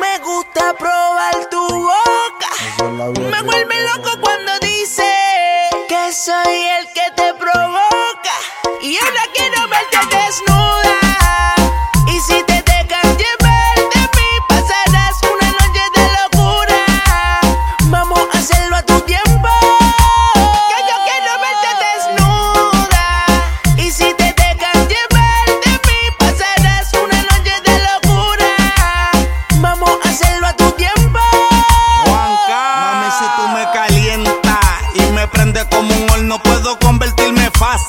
Me gusta probar tu boca. Me vuelve loco cuando dice que soy el que te provoca. Y ahora quiero verte desnuda.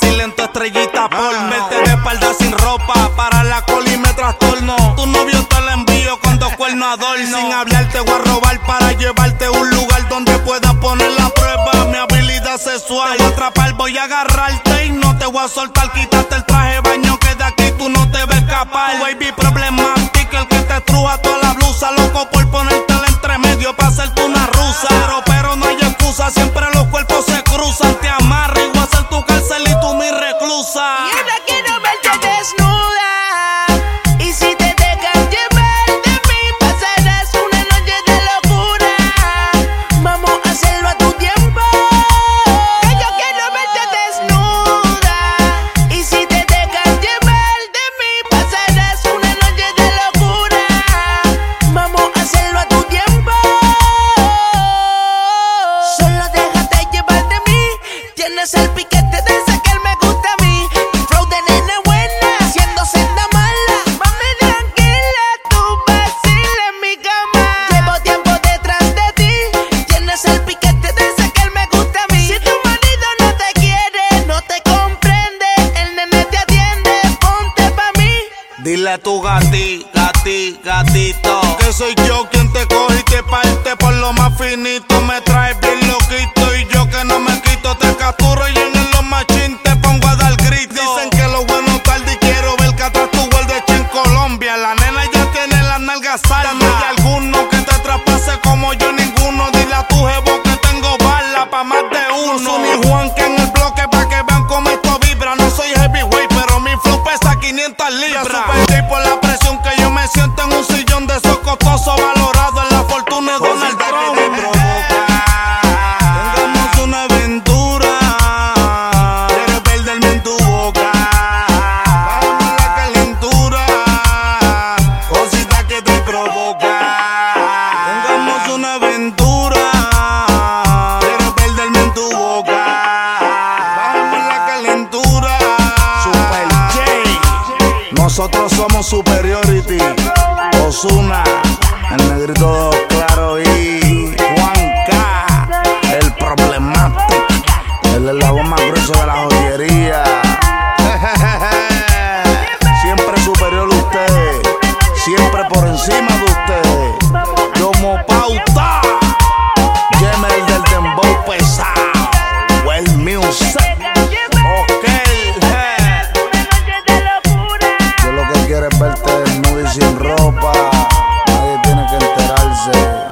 En tu estrellita por verte de espalda sin ropa para la cola y me trastorno. Tu novio te lo envío con dos cuernos adorno. Sin hablar te voy a robar para llevarte a un lugar donde puedas poner la prueba mi habilidad sexual. Te voy a atrapar, voy a agarrarte y no te voy a soltar. Quítate el traje baño que de aquí tú no te ves escapar. Tu baby problemática, Tu gati, gati, gatito. Que soy yo quien te coge y te parte por lo más finito. Me traes bien loquito y yo que no me quito. Te capturo y en el los machín te pongo a dar grito. Dicen que lo bueno tarde y quiero ver que atrás tu de en Colombia. La nena ya tiene las nalgas saldas No hay alguno que te traspase como yo ninguno. Dile a tu jevo que tengo bala pa' más de uno. Ni Juan que en Super por la presión que yo me siento en un sillón de esos costosos Nosotros somos Superiority. Osuna El negrito sin ropa, nadie tiene que enterarse.